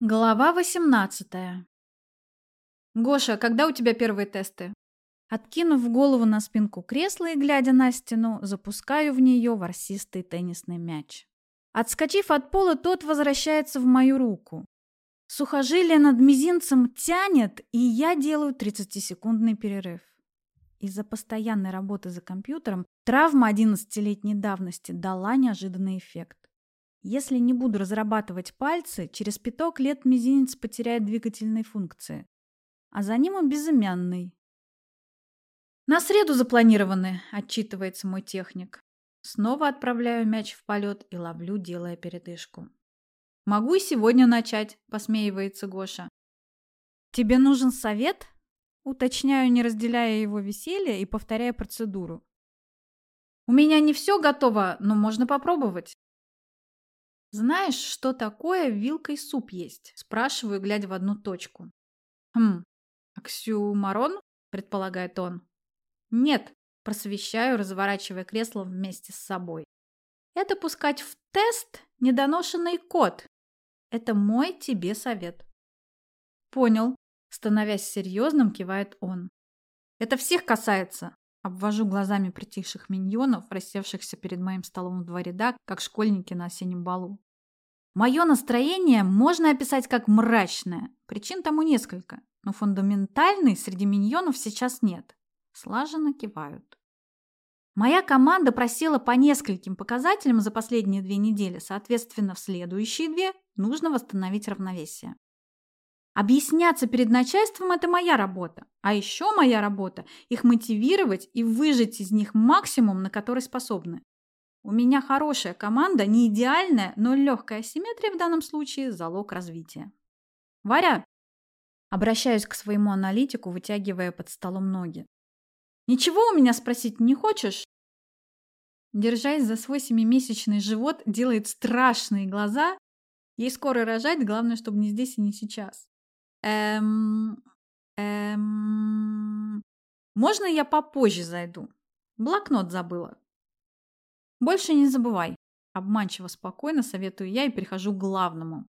Глава 18. Гоша, когда у тебя первые тесты? Откинув голову на спинку кресла и глядя на стену, запускаю в нее ворсистый теннисный мяч. Отскочив от пола, тот возвращается в мою руку. Сухожилие над мизинцем тянет, и я делаю 30-секундный перерыв. Из-за постоянной работы за компьютером травма 11-летней давности дала неожиданный эффект. Если не буду разрабатывать пальцы, через пяток лет мизинец потеряет двигательные функции. А за ним и безымянный. «На среду запланированы», – отчитывается мой техник. Снова отправляю мяч в полет и ловлю, делая передышку. «Могу и сегодня начать», – посмеивается Гоша. «Тебе нужен совет?» Уточняю, не разделяя его веселье и повторяя процедуру. «У меня не все готово, но можно попробовать». «Знаешь, что такое вилкой суп есть?» Спрашиваю, глядя в одну точку. «Хм, оксюмарон?» – предполагает он. «Нет», – просвещаю, разворачивая кресло вместе с собой. «Это пускать в тест недоношенный код. Это мой тебе совет». «Понял», – становясь серьезным, кивает он. «Это всех касается», Обвожу глазами притихших миньонов, рассевшихся перед моим столом в два ряда, как школьники на осеннем балу. Мое настроение можно описать как мрачное. Причин тому несколько, но фундаментальной среди миньонов сейчас нет. Слаженно кивают. Моя команда просела по нескольким показателям за последние две недели, соответственно, в следующие две нужно восстановить равновесие. Объясняться перед начальством – это моя работа. А еще моя работа – их мотивировать и выжать из них максимум, на который способны. У меня хорошая команда, не идеальная, но легкая симметрия в данном случае – залог развития. Варя, обращаюсь к своему аналитику, вытягивая под столом ноги. Ничего у меня спросить не хочешь? Держась за свой семимесячный живот, делает страшные глаза. Ей скоро рожать, главное, чтобы не здесь и не сейчас. Эм... Эм... Можно я попозже зайду? Блокнот забыла. Больше не забывай. Обманчиво спокойно советую я и перехожу к главному.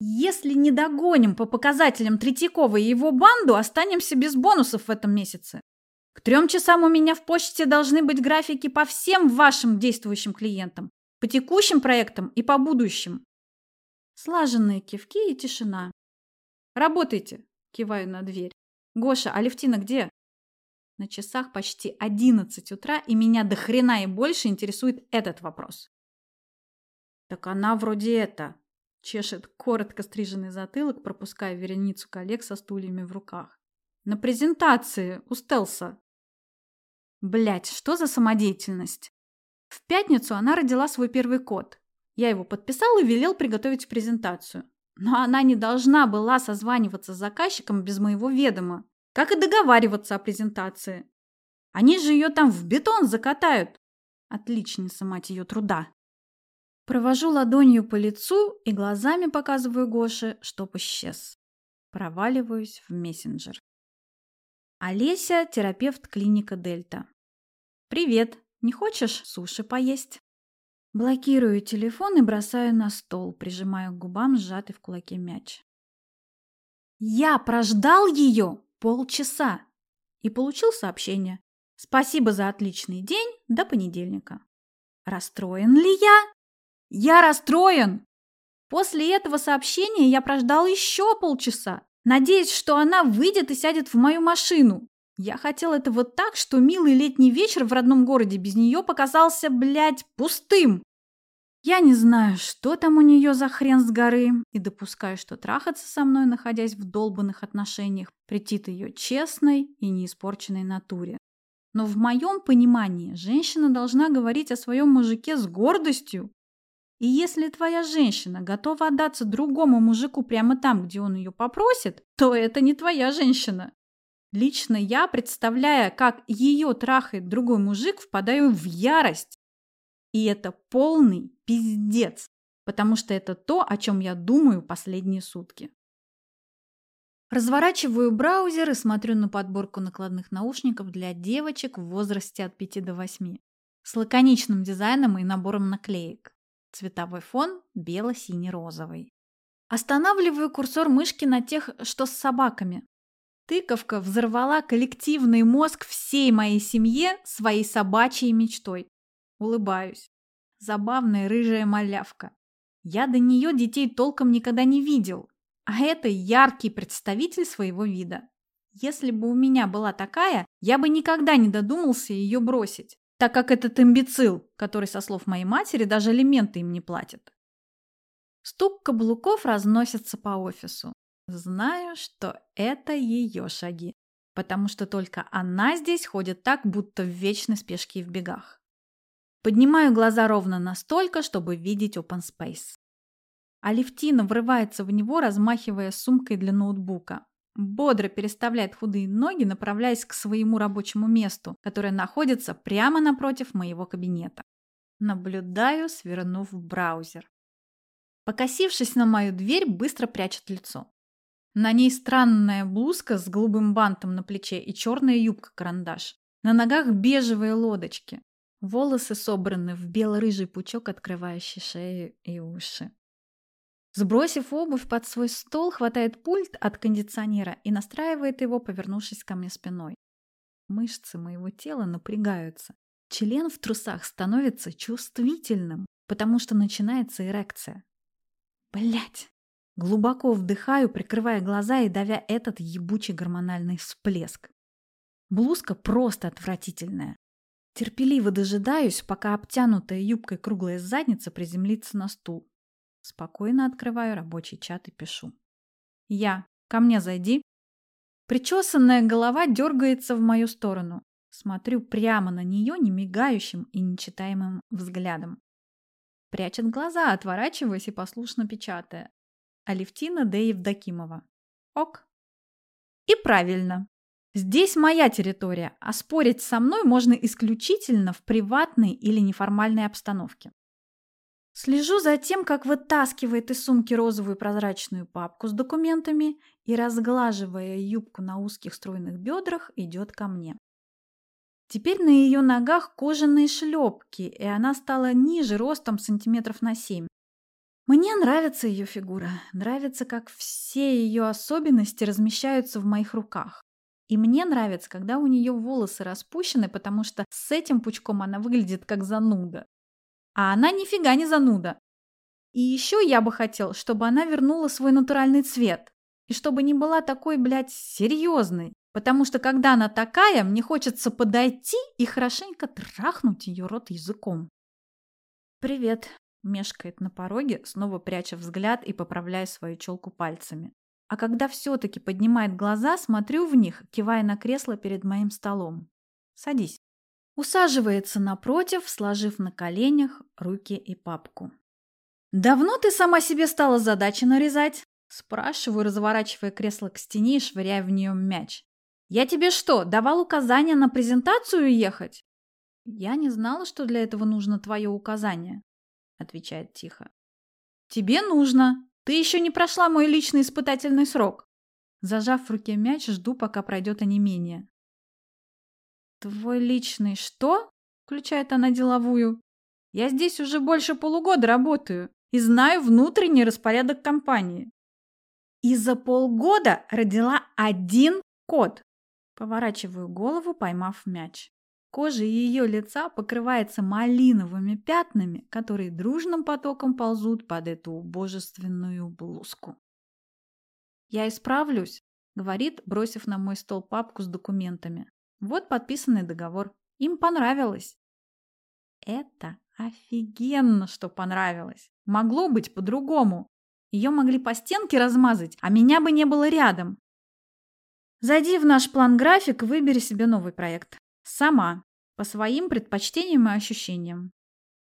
Если не догоним по показателям Третьякова и его банду, останемся без бонусов в этом месяце. К трем часам у меня в почте должны быть графики по всем вашим действующим клиентам, по текущим проектам и по будущим. Слаженные кивки и тишина. Работайте, киваю на дверь. Гоша, а Левтина где? На часах почти 11 утра, и меня до хрена и больше интересует этот вопрос. Так она вроде это, чешет коротко стриженный затылок, пропуская вереницу коллег со стульями в руках. На презентации у Стелса. Блять, что за самодеятельность? В пятницу она родила свой первый код. Я его подписал и велел приготовить презентацию. Но она не должна была созваниваться с заказчиком без моего ведома. Как и договариваться о презентации. Они же ее там в бетон закатают. Отличница, мать ее, труда. Провожу ладонью по лицу и глазами показываю Гоше, чтоб исчез. Проваливаюсь в мессенджер. Олеся, терапевт клиника Дельта. «Привет. Не хочешь суши поесть?» Блокирую телефон и бросаю на стол, прижимаю к губам сжатый в кулаке мяч. «Я прождал ее полчаса и получил сообщение. Спасибо за отличный день, до понедельника. Расстроен ли я? Я расстроен! После этого сообщения я прождал еще полчаса, надеясь, что она выйдет и сядет в мою машину. Я хотел этого так, что милый летний вечер в родном городе без нее показался, блядь, пустым. Я не знаю, что там у нее за хрен с горы, и допускаю, что трахаться со мной, находясь в долбанных отношениях, претит ее честной и неиспорченной натуре. Но в моем понимании женщина должна говорить о своем мужике с гордостью. И если твоя женщина готова отдаться другому мужику прямо там, где он ее попросит, то это не твоя женщина. Лично я, представляя, как ее трахает другой мужик, впадаю в ярость. И это полный пиздец, потому что это то, о чем я думаю последние сутки. Разворачиваю браузер и смотрю на подборку накладных наушников для девочек в возрасте от 5 до 8 с лаконичным дизайном и набором наклеек. Цветовой фон бело-синий-розовый. Останавливаю курсор мышки на тех, что с собаками. Тыковка взорвала коллективный мозг всей моей семье своей собачьей мечтой. Улыбаюсь. Забавная рыжая малявка. Я до нее детей толком никогда не видел, а это яркий представитель своего вида. Если бы у меня была такая, я бы никогда не додумался ее бросить, так как этот имбецил, который, со слов моей матери, даже алименты им не платит. Стук каблуков разносится по офису. Знаю, что это ее шаги, потому что только она здесь ходит так, будто в вечной спешке и в бегах. Поднимаю глаза ровно настолько, чтобы видеть open space. Алевтина врывается в него, размахивая сумкой для ноутбука. Бодро переставляет худые ноги, направляясь к своему рабочему месту, которое находится прямо напротив моего кабинета. Наблюдаю, свернув в браузер. Покосившись на мою дверь, быстро прячет лицо. На ней странная блузка с голубым бантом на плече и черная юбка-карандаш. На ногах бежевые лодочки. Волосы собраны в бело-рыжий пучок, открывающий шею и уши. Сбросив обувь под свой стол, хватает пульт от кондиционера и настраивает его, повернувшись ко мне спиной. Мышцы моего тела напрягаются. Член в трусах становится чувствительным, потому что начинается эрекция. Блять! Глубоко вдыхаю, прикрывая глаза и давя этот ебучий гормональный всплеск. Блузка просто отвратительная. Терпеливо дожидаюсь, пока обтянутая юбкой круглая задница приземлится на стул. Спокойно открываю рабочий чат и пишу. «Я, ко мне зайди». Причесанная голова дергается в мою сторону. Смотрю прямо на нее немигающим и нечитаемым взглядом. Прячет глаза, отворачиваясь и послушно печатая. Алевтина Д. Евдокимова. Ок. И правильно. Здесь моя территория, а спорить со мной можно исключительно в приватной или неформальной обстановке. Слежу за тем, как вытаскивает из сумки розовую прозрачную папку с документами и, разглаживая юбку на узких стройных бедрах, идет ко мне. Теперь на ее ногах кожаные шлепки, и она стала ниже ростом сантиметров на семь. Мне нравится ее фигура, нравится, как все ее особенности размещаются в моих руках. И мне нравится, когда у нее волосы распущены, потому что с этим пучком она выглядит как зануда. А она нифига не зануда. И еще я бы хотел, чтобы она вернула свой натуральный цвет. И чтобы не была такой, блядь, серьезной. Потому что когда она такая, мне хочется подойти и хорошенько трахнуть ее рот языком. «Привет», – мешкает на пороге, снова пряча взгляд и поправляя свою челку пальцами. А когда все-таки поднимает глаза, смотрю в них, кивая на кресло перед моим столом. «Садись». Усаживается напротив, сложив на коленях руки и папку. «Давно ты сама себе стала задачи нарезать?» Спрашиваю, разворачивая кресло к стене и швыряя в нее мяч. Я тебе что, давал указания на презентацию ехать? Я не знала, что для этого нужно твое указание, отвечает тихо. Тебе нужно. Ты еще не прошла мой личный испытательный срок. Зажав в руке мяч, жду, пока пройдет онемение. Твой личный что? Включает она деловую. Я здесь уже больше полугода работаю и знаю внутренний распорядок компании. И за полгода родила один кот. Поворачиваю голову, поймав мяч. Кожа ее лица покрывается малиновыми пятнами, которые дружным потоком ползут под эту убожественную блузку. «Я исправлюсь», — говорит, бросив на мой стол папку с документами. «Вот подписанный договор. Им понравилось». Это офигенно, что понравилось. Могло быть по-другому. Ее могли по стенке размазать, а меня бы не было рядом. Зайди в наш план-график и выбери себе новый проект. Сама. По своим предпочтениям и ощущениям.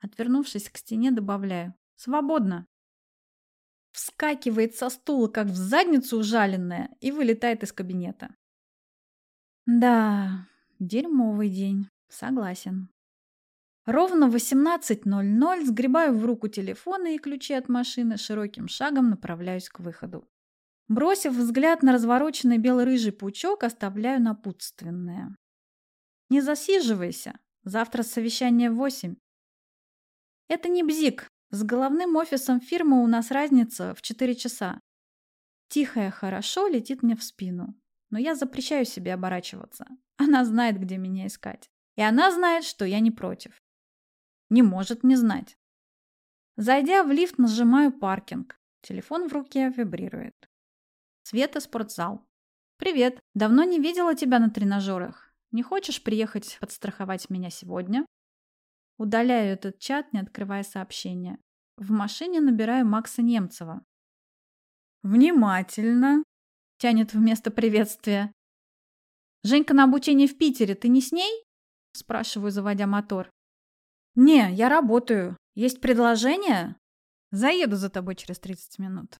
Отвернувшись к стене, добавляю. Свободно. Вскакивает со стула, как в задницу ужаленная, и вылетает из кабинета. Да, дерьмовый день. Согласен. Ровно в 18.00 сгребаю в руку телефоны и ключи от машины, широким шагом направляюсь к выходу. Бросив взгляд на развороченный бело-рыжий пучок, оставляю напутственное. Не засиживайся. Завтра совещание в восемь. Это не бзик, С головным офисом фирмы у нас разница в 4 часа. Тихое «хорошо» летит мне в спину. Но я запрещаю себе оборачиваться. Она знает, где меня искать. И она знает, что я не против. Не может не знать. Зайдя в лифт, нажимаю паркинг. Телефон в руке вибрирует. Света, спортзал. «Привет. Давно не видела тебя на тренажерах. Не хочешь приехать подстраховать меня сегодня?» Удаляю этот чат, не открывая сообщения. В машине набираю Макса Немцева. «Внимательно!» — тянет вместо приветствия. «Женька на обучении в Питере, ты не с ней?» — спрашиваю, заводя мотор. «Не, я работаю. Есть предложение?» «Заеду за тобой через 30 минут».